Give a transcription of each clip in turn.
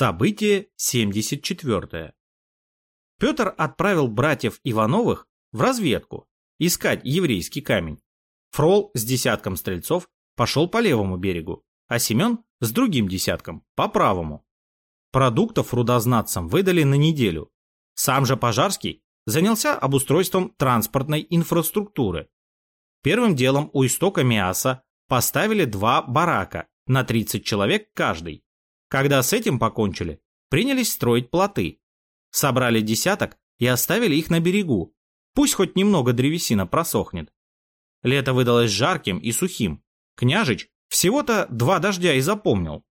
Событие 74. Петр отправил братьев Ивановых в разведку, искать еврейский камень. Фрол с десятком стрельцов пошел по левому берегу, а Семен с другим десятком по правому. Продуктов рудознатцам выдали на неделю. Сам же Пожарский занялся обустройством транспортной инфраструктуры. Первым делом у истока Миаса поставили два барака на 30 человек каждый. Когда с этим покончили, принялись строить плоты. Собрали десяток и оставили их на берегу. Пусть хоть немного древесина просохнет. Лето выдалось жарким и сухим. Княжич всего-то два дождя и запомнил.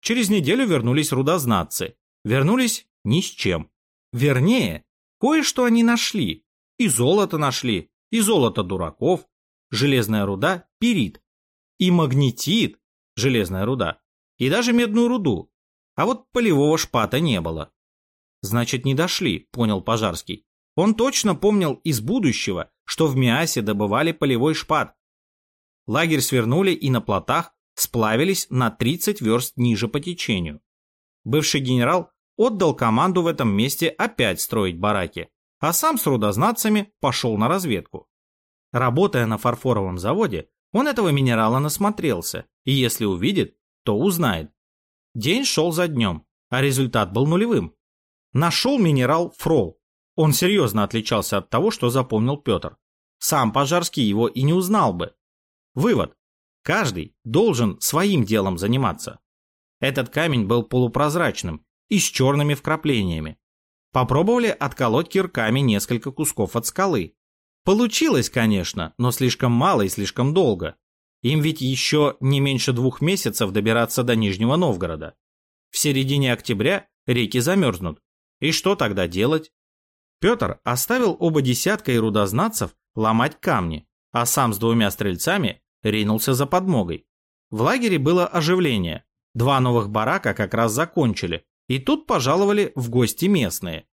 Через неделю вернулись рудознатцы. Вернулись ни с чем. Вернее, кое-что они нашли. И золото нашли, и золото дураков, железная руда – перит, и магнетит – железная руда, и даже медную руду. А вот полевого шпата не было. Значит, не дошли, понял Пожарский. Он точно помнил из будущего, что в Миасе добывали полевой шпат. Лагерь свернули и на плотах сплавились на 30 верст ниже по течению. Бывший генерал отдал команду в этом месте опять строить бараки, а сам с рудознатцами пошел на разведку. Работая на фарфоровом заводе, он этого минерала насмотрелся, и если увидит, то узнает. День шел за днем, а результат был нулевым. Нашел минерал фрол. Он серьезно отличался от того, что запомнил Петр. Сам Пожарский его и не узнал бы. Вывод. Каждый должен своим делом заниматься. Этот камень был полупрозрачным и с черными вкраплениями. Попробовали отколоть кирками несколько кусков от скалы. Получилось, конечно, но слишком мало и слишком долго. Им ведь еще не меньше двух месяцев добираться до Нижнего Новгорода. В середине октября реки замерзнут. И что тогда делать? Петр оставил оба десятка и рудознатцев ломать камни, а сам с двумя стрельцами ринулся за подмогой. В лагере было оживление. Два новых барака как раз закончили, и тут пожаловали в гости местные.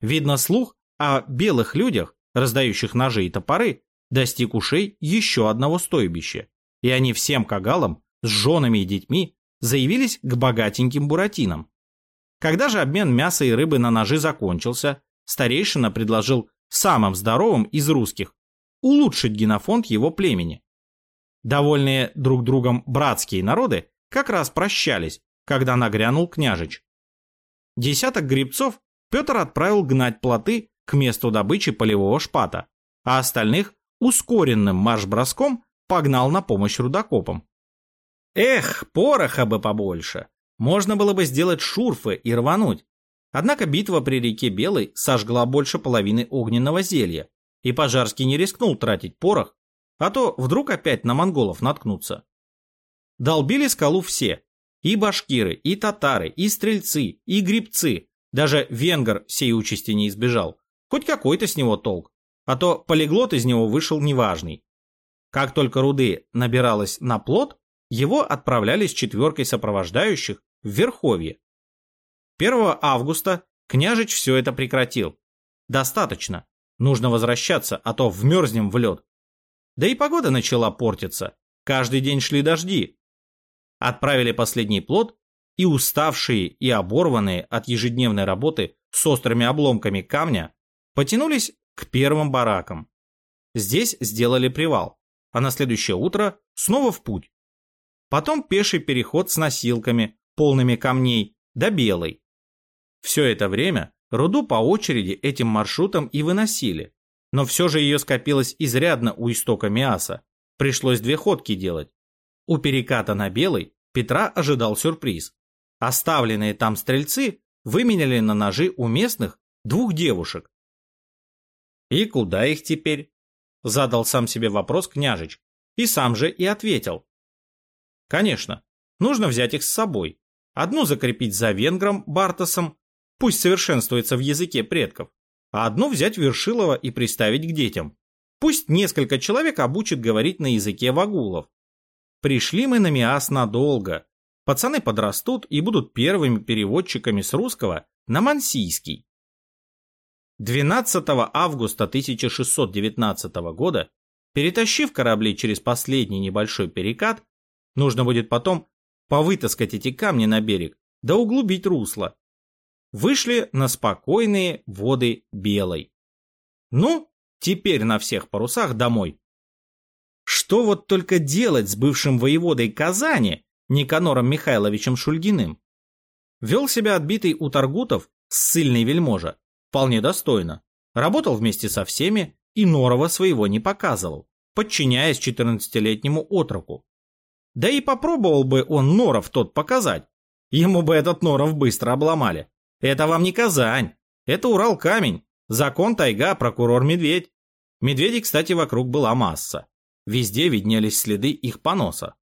Видно, слух о белых людях, раздающих ножи и топоры, достиг ушей еще одного стойбища и они всем кагалам с женами и детьми заявились к богатеньким буратинам. Когда же обмен мяса и рыбы на ножи закончился, старейшина предложил самым здоровым из русских улучшить генофонд его племени. Довольные друг другом братские народы как раз прощались, когда нагрянул княжич. Десяток грибцов Петр отправил гнать плоты к месту добычи полевого шпата, а остальных ускоренным марш-броском погнал на помощь рудокопам. Эх, пороха бы побольше. Можно было бы сделать шурфы и рвануть. Однако битва при реке Белой сожгла больше половины огненного зелья, и Пожарский не рискнул тратить порох, а то вдруг опять на монголов наткнуться. Долбили скалу все. И башкиры, и татары, и стрельцы, и грибцы. Даже венгер сей участи не избежал. Хоть какой-то с него толк. А то полиглот из него вышел неважный. Как только руды набиралось на плот, его отправляли с четверкой сопровождающих в Верховье. 1 августа княжич все это прекратил. Достаточно. Нужно возвращаться, а то вмерзнем в лед. Да и погода начала портиться. Каждый день шли дожди. Отправили последний плод, и уставшие и оборванные от ежедневной работы с острыми обломками камня потянулись к первым баракам. Здесь сделали привал а на следующее утро снова в путь. Потом пеший переход с носилками, полными камней, до Белой. Все это время руду по очереди этим маршрутом и выносили, но все же ее скопилось изрядно у истока Миаса. Пришлось две ходки делать. У переката на Белой Петра ожидал сюрприз. Оставленные там стрельцы выменяли на ножи у местных двух девушек. И куда их теперь? Задал сам себе вопрос княжич. И сам же и ответил. Конечно, нужно взять их с собой. Одну закрепить за венгром Бартосом, пусть совершенствуется в языке предков, а одну взять Вершилова и приставить к детям. Пусть несколько человек обучит говорить на языке вагулов. Пришли мы на Миас надолго. Пацаны подрастут и будут первыми переводчиками с русского на мансийский. 12 августа 1619 года, перетащив корабли через последний небольшой перекат, нужно будет потом повытаскать эти камни на берег, да углубить русло. Вышли на спокойные воды Белой. Ну, теперь на всех парусах домой. Что вот только делать с бывшим воеводой Казани, Никанором Михайловичем Шульгиным? Вел себя отбитый у Таргутов ссыльный вельможа, вполне достойно. Работал вместе со всеми и норова своего не показывал, подчиняясь 14-летнему отроку. Да и попробовал бы он норов тот показать. Ему бы этот норов быстро обломали. Это вам не Казань, это Урал-камень, закон тайга, прокурор медведь. Медведей, кстати, вокруг была масса. Везде виднелись следы их поноса.